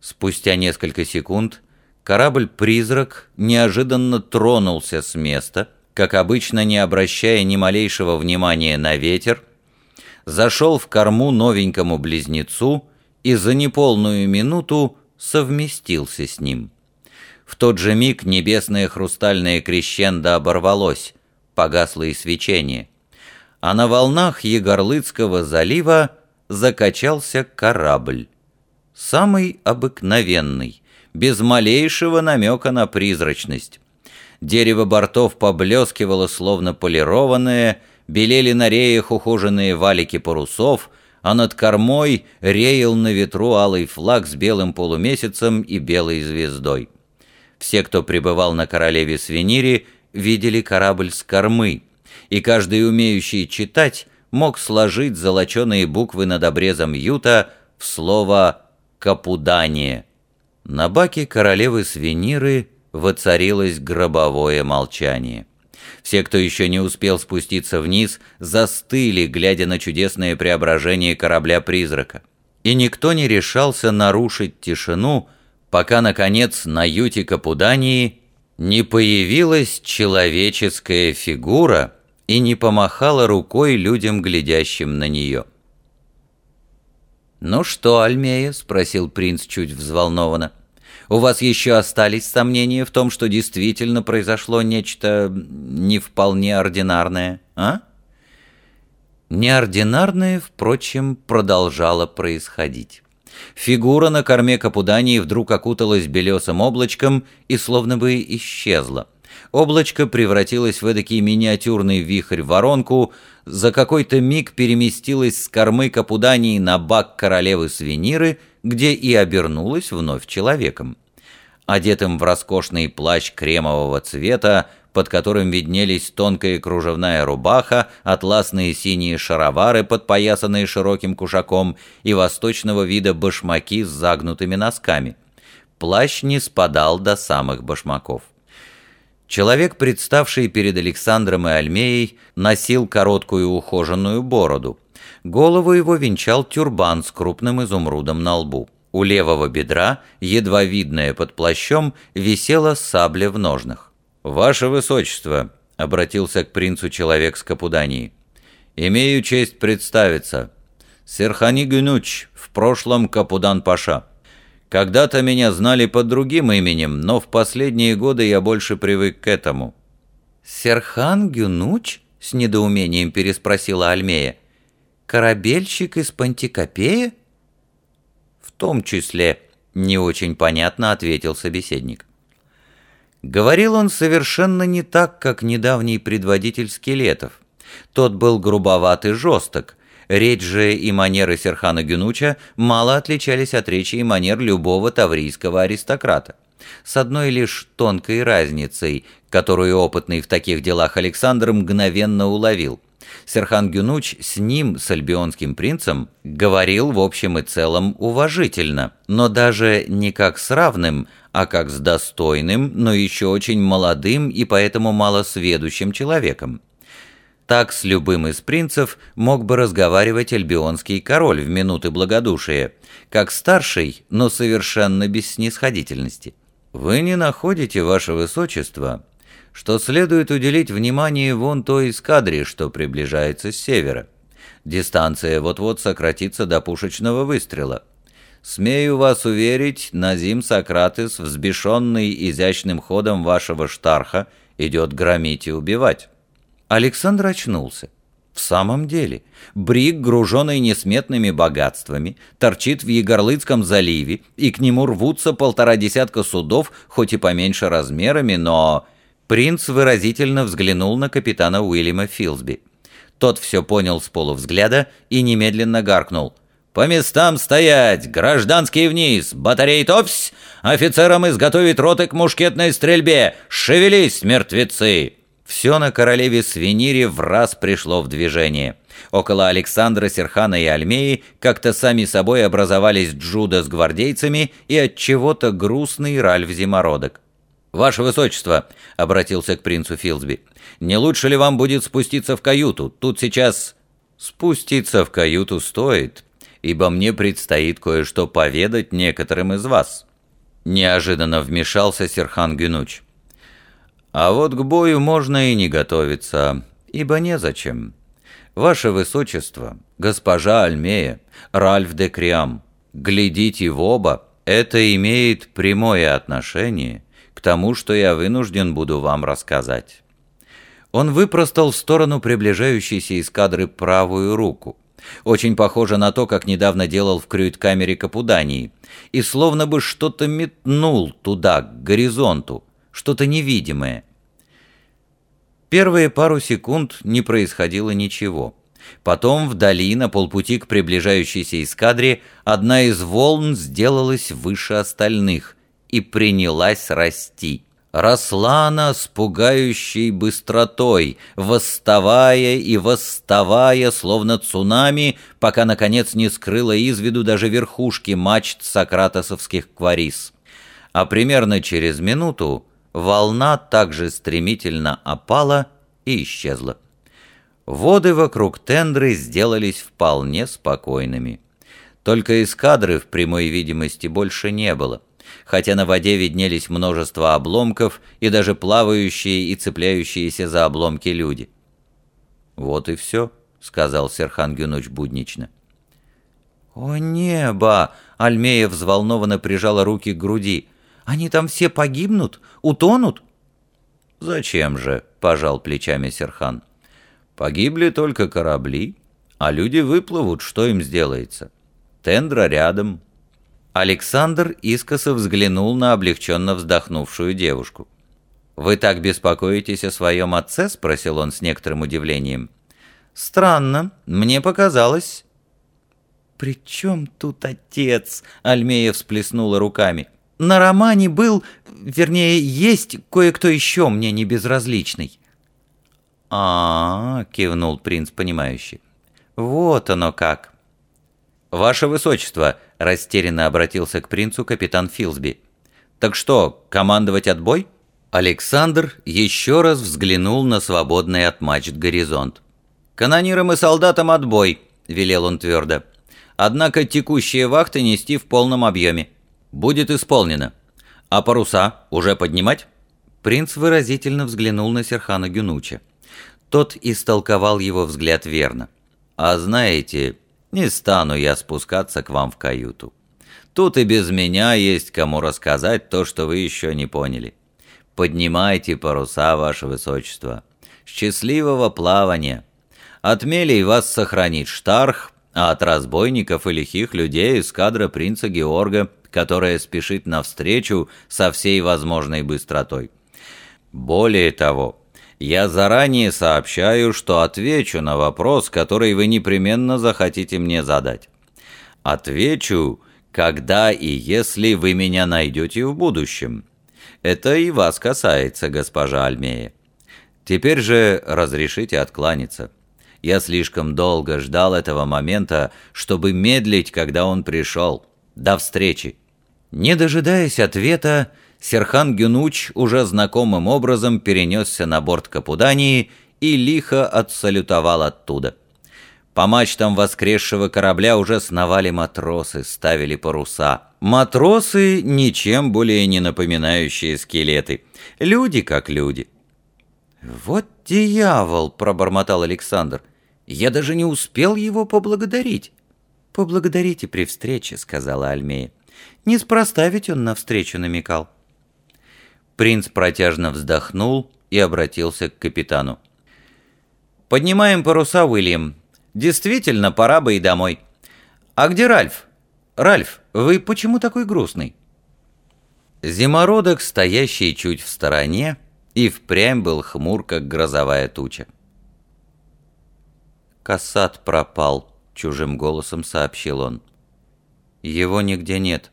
Спустя несколько секунд корабль-призрак неожиданно тронулся с места, как обычно не обращая ни малейшего внимания на ветер, зашел в корму новенькому близнецу и за неполную минуту совместился с ним. В тот же миг небесное хрустальное крещендо оборвалось, погасло и свечение, а на волнах Егорлыцкого залива закачался корабль. Самый обыкновенный, без малейшего намека на призрачность. Дерево бортов поблескивало, словно полированное, белели на реях ухоженные валики парусов, а над кормой реял на ветру алый флаг с белым полумесяцем и белой звездой. Все, кто пребывал на королеве Свенире, видели корабль с кормы, и каждый умеющий читать мог сложить золоченые буквы над обрезом юта в слово «капудание». На баке королевы Свениры воцарилось гробовое молчание. Все, кто еще не успел спуститься вниз, застыли, глядя на чудесное преображение корабля-призрака. И никто не решался нарушить тишину, пока, наконец, на юте Капудании не появилась человеческая фигура и не помахала рукой людям, глядящим на нее. «Ну что, Альмея?» — спросил принц чуть взволнованно. «У вас еще остались сомнения в том, что действительно произошло нечто не вполне ординарное, а?» Неординарное, впрочем, продолжало происходить. Фигура на корме Капудании вдруг окуталась белесым облачком и словно бы исчезла. Облачко превратилось в эдакий миниатюрный вихрь-воронку, за какой-то миг переместилось с кормы Капудании на бак королевы Свиниры, где и обернулось вновь человеком. Одетым в роскошный плащ кремового цвета, под которым виднелись тонкая кружевная рубаха, атласные синие шаровары, подпоясанные широким кушаком, и восточного вида башмаки с загнутыми носками. Плащ не спадал до самых башмаков. Человек, представший перед Александром и Альмеей, носил короткую ухоженную бороду. Голову его венчал тюрбан с крупным изумрудом на лбу. У левого бедра, едва видная под плащом, висела сабля в ножнах. «Ваше Высочество», — обратился к принцу человек с Капудании, — «имею честь представиться. Серхани Гюнуч, в прошлом Капудан-Паша». Когда-то меня знали под другим именем, но в последние годы я больше привык к этому». «Серхан Гюнуч?» — с недоумением переспросила Альмея. «Корабельщик из Пантикопея?» «В том числе», — не очень понятно ответил собеседник. Говорил он совершенно не так, как недавний предводитель скелетов. Тот был грубоват и жесток, Речь же и манеры Серхана Гюнуча мало отличались от речи и манер любого таврийского аристократа. С одной лишь тонкой разницей, которую опытный в таких делах Александр мгновенно уловил. Серхан Гюнуч с ним, с альбионским принцем, говорил в общем и целом уважительно, но даже не как с равным, а как с достойным, но еще очень молодым и поэтому малосведущим человеком. Так с любым из принцев мог бы разговаривать альбионский король в минуты благодушия, как старший, но совершенно без снисходительности. «Вы не находите, ваше высочество, что следует уделить внимание вон той эскадре, что приближается с севера. Дистанция вот-вот сократится до пушечного выстрела. Смею вас уверить, Назим Сократес, взбешенный изящным ходом вашего штарха, идет громить и убивать». Александр очнулся. В самом деле, Брик, груженный несметными богатствами, торчит в Егорлыцком заливе, и к нему рвутся полтора десятка судов, хоть и поменьше размерами, но... Принц выразительно взглянул на капитана Уильяма Филсби. Тот все понял с полувзгляда и немедленно гаркнул. «По местам стоять! Гражданские вниз! Батарей топсь! Офицерам изготовить роты к мушкетной стрельбе! Шевелись, мертвецы!» Все на королеве Свенире в раз пришло в движение. Около Александра, Серхана и Альмеи как-то сами собой образовались Джуда с гвардейцами и от чего-то грустный Ральф Зимородок. «Ваше Высочество», — обратился к принцу Филсби, — «не лучше ли вам будет спуститься в каюту? Тут сейчас...» «Спуститься в каюту стоит. ибо мне предстоит кое-что поведать некоторым из вас». Неожиданно вмешался Серхан Гюнуч. «А вот к бою можно и не готовиться, ибо незачем. Ваше Высочество, госпожа Альмея, Ральф де Криам, глядите в оба, это имеет прямое отношение к тому, что я вынужден буду вам рассказать». Он выпростал в сторону приближающейся эскадры правую руку. Очень похоже на то, как недавно делал в крюит-камере Капудании. И словно бы что-то метнул туда, к горизонту, что-то невидимое. Первые пару секунд не происходило ничего. Потом вдали, на полпути к приближающейся эскадре, одна из волн сделалась выше остальных и принялась расти. Росла она с пугающей быстротой, восставая и восставая, словно цунами, пока, наконец, не скрыла из виду даже верхушки мачт сократосовских кварис. А примерно через минуту волна также стремительно опала и исчезла. Воды вокруг тендры сделались вполне спокойными. Только эскадры в прямой видимости больше не было хотя на воде виднелись множество обломков и даже плавающие и цепляющиеся за обломки люди. «Вот и все», — сказал Серхан Гюнуч буднично. «О небо!» — Альмея взволнованно прижала руки к груди. «Они там все погибнут? Утонут?» «Зачем же?» — пожал плечами Серхан. «Погибли только корабли, а люди выплывут, что им сделается? Тендра рядом, Александр искоса взглянул на облегченно вздохнувшую девушку. «Вы так беспокоитесь о своем отце?» — спросил он с некоторым удивлением. «Странно. Мне показалось...» «При чем тут отец?» — Альмея всплеснула руками. «На романе был, вернее, есть кое-кто еще мне не безразличный». «А-а-а», — кивнул принц, понимающий. «Вот оно как». «Ваше Высочество», — растерянно обратился к принцу капитан Филсби. «Так что, командовать отбой?» Александр еще раз взглянул на свободный от мачт горизонт. «Канонирам и солдатам отбой», — велел он твердо. «Однако текущие вахты нести в полном объеме. Будет исполнено. А паруса уже поднимать?» Принц выразительно взглянул на Серхана Гюнуча. Тот истолковал его взгляд верно. «А знаете, не стану я спускаться к вам в каюту. Тут и без меня есть кому рассказать то, что вы еще не поняли. Поднимайте паруса, ваше высочество. Счастливого плавания. От вас сохранит Штарх, а от разбойников и лихих людей эскадра принца Георга, которая спешит навстречу со всей возможной быстротой. Более того, я заранее сообщаю, что отвечу на вопрос, который вы непременно захотите мне задать. Отвечу, когда и если вы меня найдете в будущем. Это и вас касается, госпожа Альмея. Теперь же разрешите откланяться. Я слишком долго ждал этого момента, чтобы медлить, когда он пришел. До встречи!» Не дожидаясь ответа, Серхан Гюнуч уже знакомым образом перенесся на борт Капудании и лихо отсалютовал оттуда. По мачтам воскресшего корабля уже сновали матросы, ставили паруса. Матросы, ничем более не напоминающие скелеты. Люди как люди. «Вот дьявол!» — пробормотал Александр. «Я даже не успел его поблагодарить». «Поблагодарите при встрече», — сказала Альмея. «Неспроста ведь он навстречу намекал». Принц протяжно вздохнул и обратился к капитану. «Поднимаем паруса, Уильям. Действительно, пора бы и домой. А где Ральф? Ральф, вы почему такой грустный?» Зимородок, стоящий чуть в стороне, и впрямь был хмур, как грозовая туча. «Кассат пропал», — чужим голосом сообщил он. «Его нигде нет».